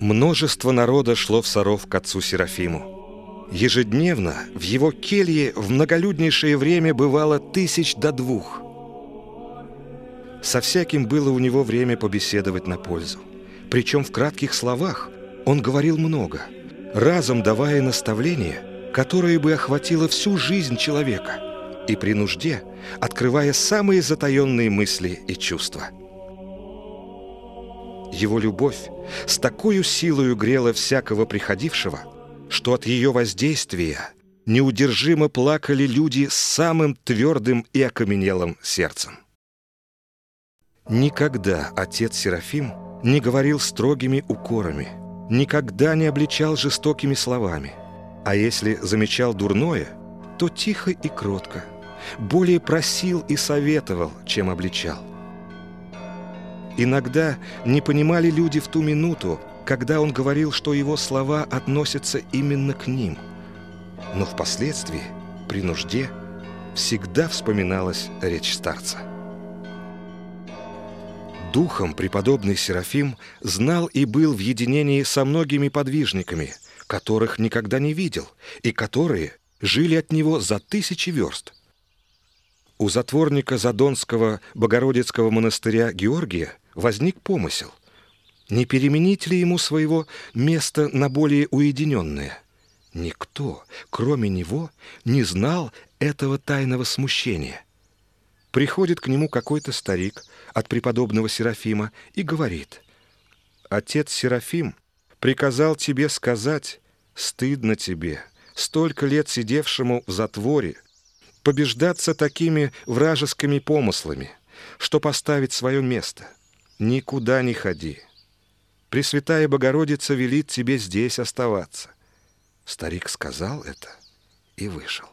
Множество народа шло в Саров к отцу Серафиму. Ежедневно в его келье в многолюднейшее время бывало тысяч до двух. Со всяким было у него время побеседовать на пользу. Причем в кратких словах он говорил много, разом давая наставления, которое бы охватило всю жизнь человека, и при нужде открывая самые затаенные мысли и чувства. Его любовь с такой силою грела всякого приходившего, что от ее воздействия неудержимо плакали люди с самым твердым и окаменелым сердцем. Никогда отец Серафим не говорил строгими укорами, никогда не обличал жестокими словами, а если замечал дурное, то тихо и кротко, более просил и советовал, чем обличал. Иногда не понимали люди в ту минуту, когда он говорил, что его слова относятся именно к ним. Но впоследствии, при нужде, всегда вспоминалась речь старца. Духом преподобный Серафим знал и был в единении со многими подвижниками, которых никогда не видел, и которые жили от него за тысячи верст. У затворника Задонского Богородицкого монастыря Георгия возник помысел, не переменить ли ему своего места на более уединенное. Никто, кроме него, не знал этого тайного смущения. Приходит к нему какой-то старик от преподобного Серафима и говорит, «Отец Серафим приказал тебе сказать, стыдно тебе, столько лет сидевшему в затворе, побеждаться такими вражескими помыслами, что поставить свое место. Никуда не ходи. Пресвятая Богородица велит тебе здесь оставаться». Старик сказал это и вышел.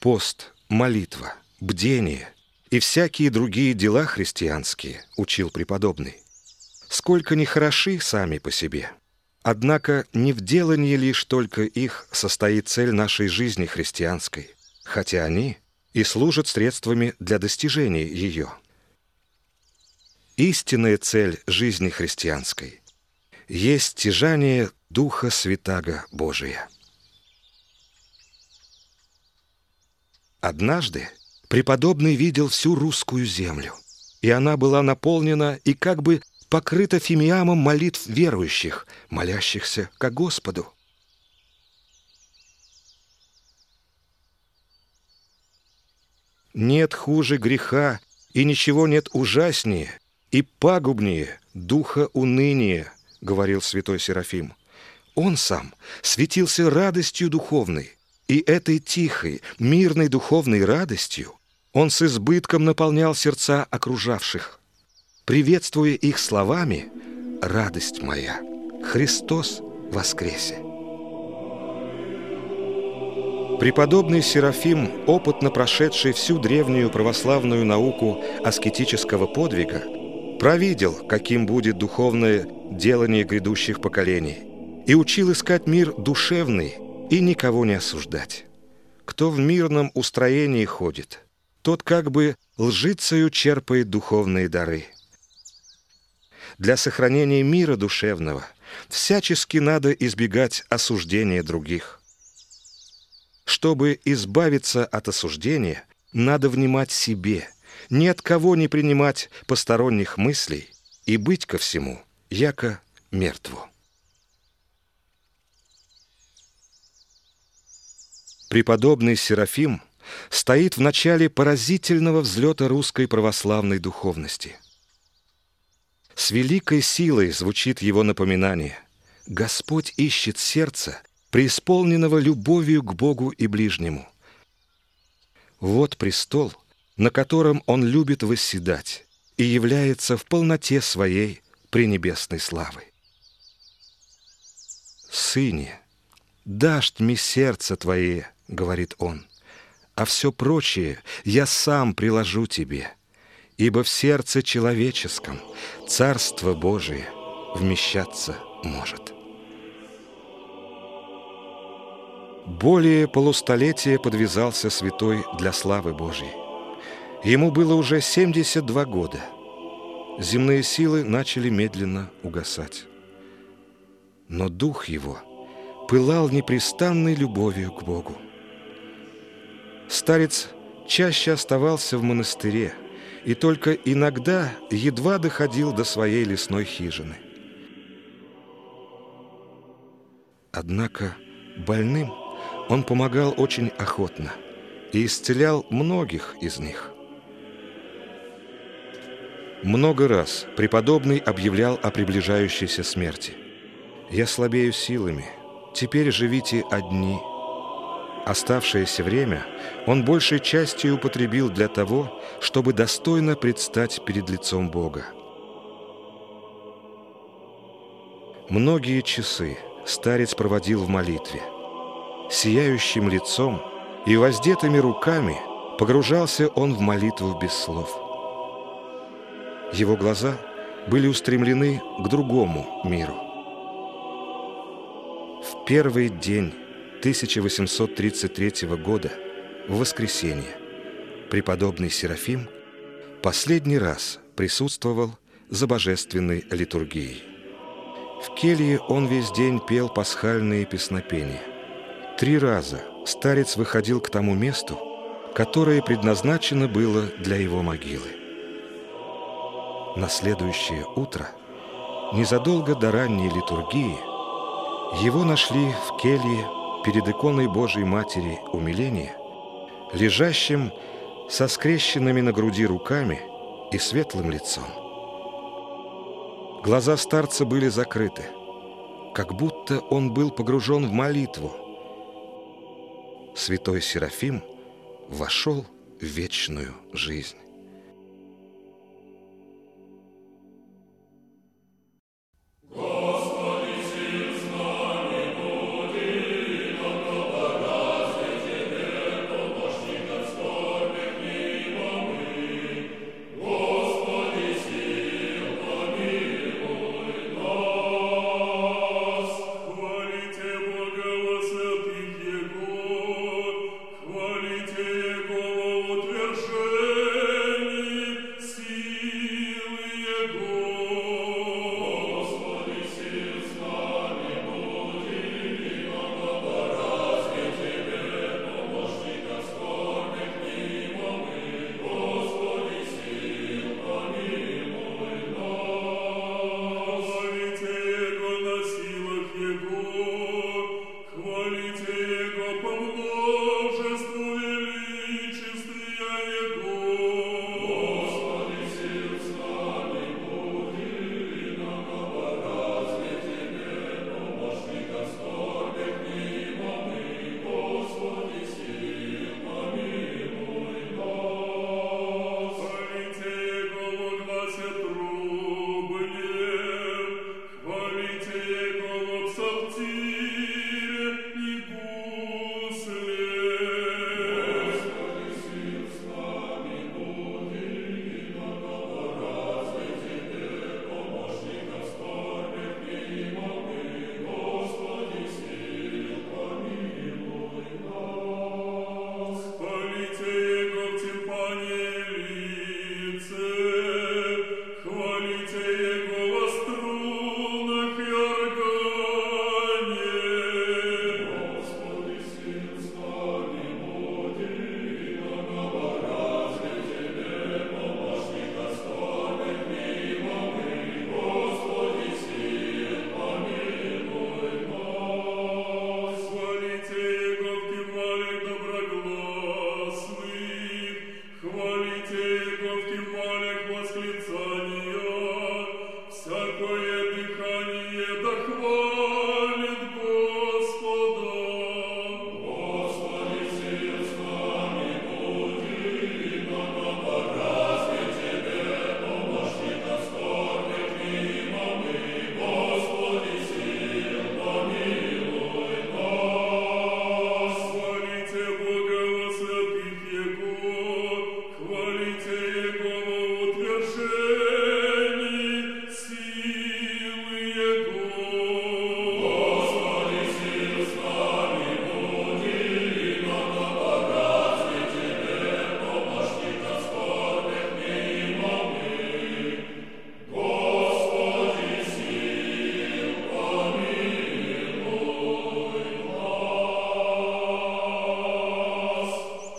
Пост, молитва, бдение и всякие другие дела христианские, учил преподобный, сколько ни хороши сами по себе. Однако не в делании лишь только их состоит цель нашей жизни христианской, хотя они и служат средствами для достижения ее. Истинная цель жизни христианской есть стяжание Духа Святаго Божия. Однажды преподобный видел всю русскую землю, и она была наполнена и как бы покрыта фимиамом молитв верующих, молящихся ко Господу. Нет хуже греха, и ничего нет ужаснее и пагубнее духа уныния, говорил святой Серафим. Он сам светился радостью духовной, и этой тихой, мирной духовной радостью он с избытком наполнял сердца окружавших, приветствуя их словами «Радость моя, Христос воскресе». Преподобный Серафим, опытно прошедший всю древнюю православную науку аскетического подвига, провидел, каким будет духовное делание грядущих поколений, и учил искать мир душевный – и никого не осуждать. Кто в мирном устроении ходит, тот как бы лжицею черпает духовные дары. Для сохранения мира душевного всячески надо избегать осуждения других. Чтобы избавиться от осуждения, надо внимать себе, ни от кого не принимать посторонних мыслей и быть ко всему, яко мертву. Преподобный Серафим стоит в начале поразительного взлета русской православной духовности. С великой силой звучит его напоминание. Господь ищет сердце, преисполненного любовью к Богу и ближнему. Вот престол, на котором Он любит восседать и является в полноте своей пренебесной славы. «Сыне, дашь мне сердце Твое, — говорит он, — «а все прочее я сам приложу тебе, ибо в сердце человеческом Царство Божие вмещаться может». Более полустолетия подвязался святой для славы Божьей. Ему было уже 72 года. земные силы начали медленно угасать. Но дух его пылал непрестанной любовью к Богу. Старец чаще оставался в монастыре и только иногда едва доходил до своей лесной хижины. Однако больным он помогал очень охотно и исцелял многих из них. Много раз преподобный объявлял о приближающейся смерти. «Я слабею силами, теперь живите одни». Оставшееся время он большей частью употребил для того, чтобы достойно предстать перед лицом Бога. Многие часы старец проводил в молитве. Сияющим лицом и воздетыми руками погружался он в молитву без слов. Его глаза были устремлены к другому миру. В первый день 1833 года, в воскресенье, преподобный Серафим последний раз присутствовал за божественной литургией. В келье он весь день пел пасхальные песнопения. Три раза старец выходил к тому месту, которое предназначено было для его могилы. На следующее утро, незадолго до ранней литургии, его нашли в келье перед иконой Божией Матери умиления, лежащим со скрещенными на груди руками и светлым лицом. Глаза старца были закрыты, как будто он был погружен в молитву. Святой Серафим вошел в вечную жизнь.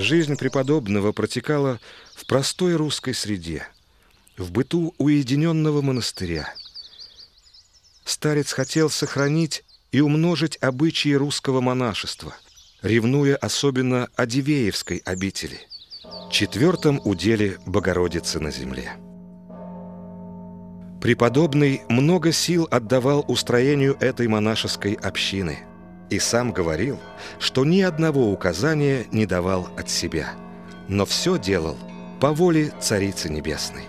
Жизнь преподобного протекала в простой русской среде, в быту уединенного монастыря. Старец хотел сохранить и умножить обычаи русского монашества, ревнуя особенно о Дивеевской обители, четвертом уделе Богородицы на земле. Преподобный много сил отдавал устроению этой монашеской общины и сам говорил, что ни одного указания не давал от себя, но все делал по воле Царицы Небесной.